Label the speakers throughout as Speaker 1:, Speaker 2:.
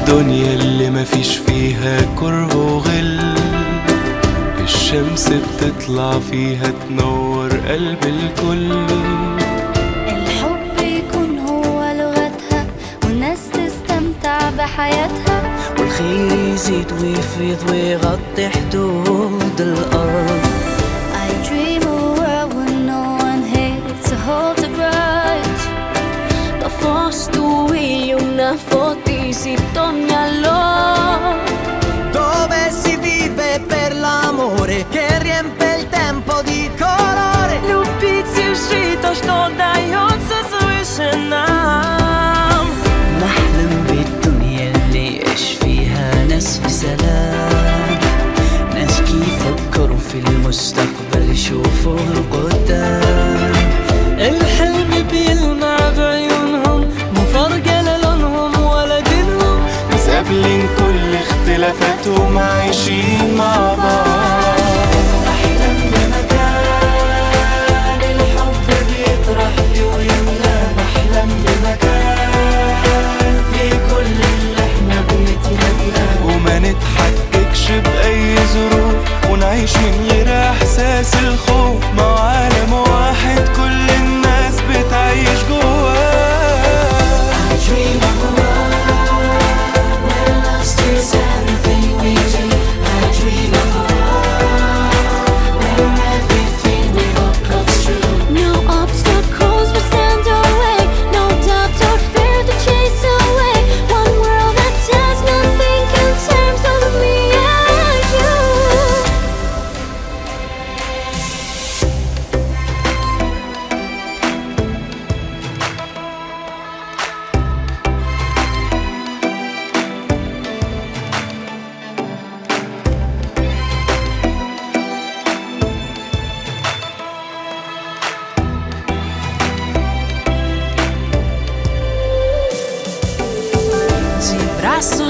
Speaker 1: الدنيا اللي مفيش فيها كره وغل. الشمس بتطلع فيها تنور قلب الكل.
Speaker 2: الحب يكون هو لغتها والناس تستمتع بحياتها.
Speaker 3: والخير يزيد ويفيض ويغطي حدود الأرض.
Speaker 2: I dream a world with no one here to hold the grudge.
Speaker 4: Posto io una fotisi tognalo
Speaker 3: Dove si vive per l'amore che riempie il tempo di colore
Speaker 4: Любить и жить то, что дается свыше нам
Speaker 3: نحلم بالدنيا اللي يعيش فيها ناس في سلام ناس يفكروا في المستقبل
Speaker 1: قابلين كل اختلافاتهم عايشين مع بعض.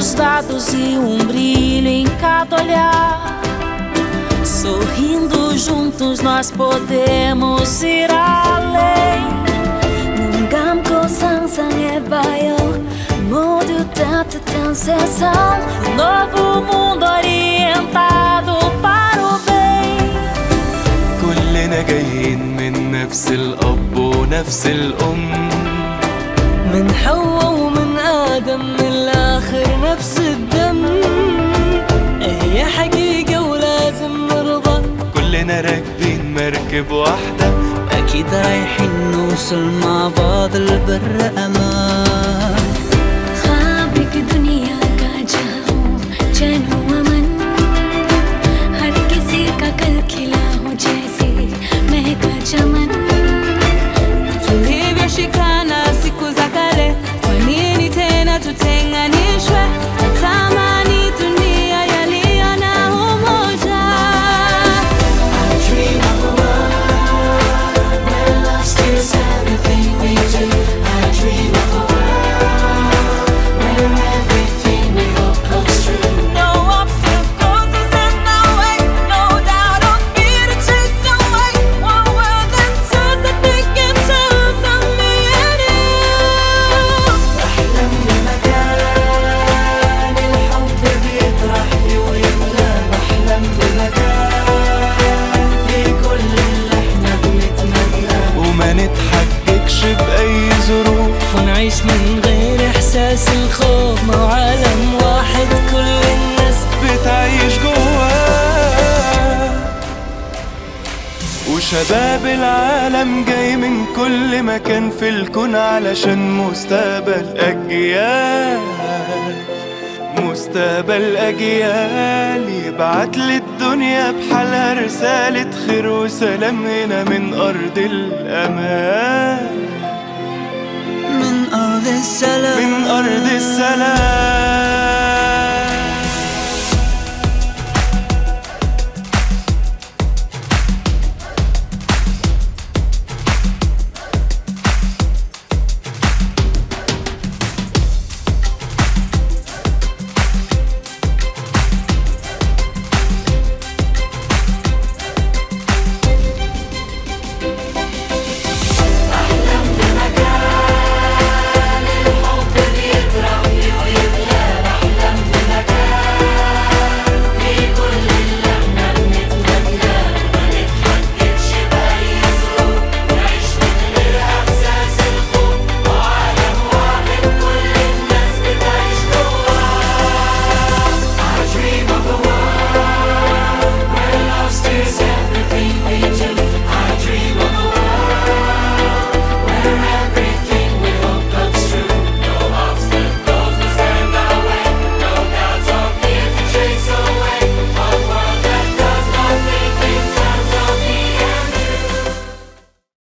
Speaker 4: nos dados e um brilho em cada olhar. Sorrindo juntos nós podemos ir além.
Speaker 2: Nungam kosan sang ebayo, modu tata
Speaker 4: transição. Novo mundo orientado para o bem.
Speaker 1: كلنا جايين من نفس الأب ونفس الأم.
Speaker 3: من حواء ومن آدم من الأرض الآخر نفس الدم. هي حقيقة ولازم نرضى
Speaker 1: كلنا راكبين مركب واحدة.
Speaker 3: أكيد رايحين نوصل مع بعض البر أمان. إحساس الخوف مع عالم واحد كل الناس
Speaker 1: بتعيش جواه وشباب العالم جاي من كل مكان في الكون علشان مستقبل أجيال. مستقبل أجيال يبعت للدنيا بحالها رسالة خير وسلام هنا من أرض الأمان.
Speaker 3: أرض السلام.
Speaker 1: من أرض السلام.